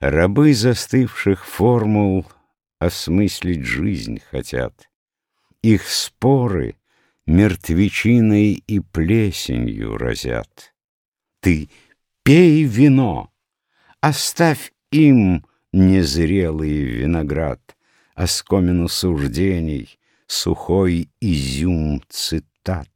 Рабы застывших формул осмыслить жизнь хотят. Их споры мертвечиной и плесенью разят. Ты пей вино, оставь им незрелый виноград, Оскомину суждений, сухой изюм цитат.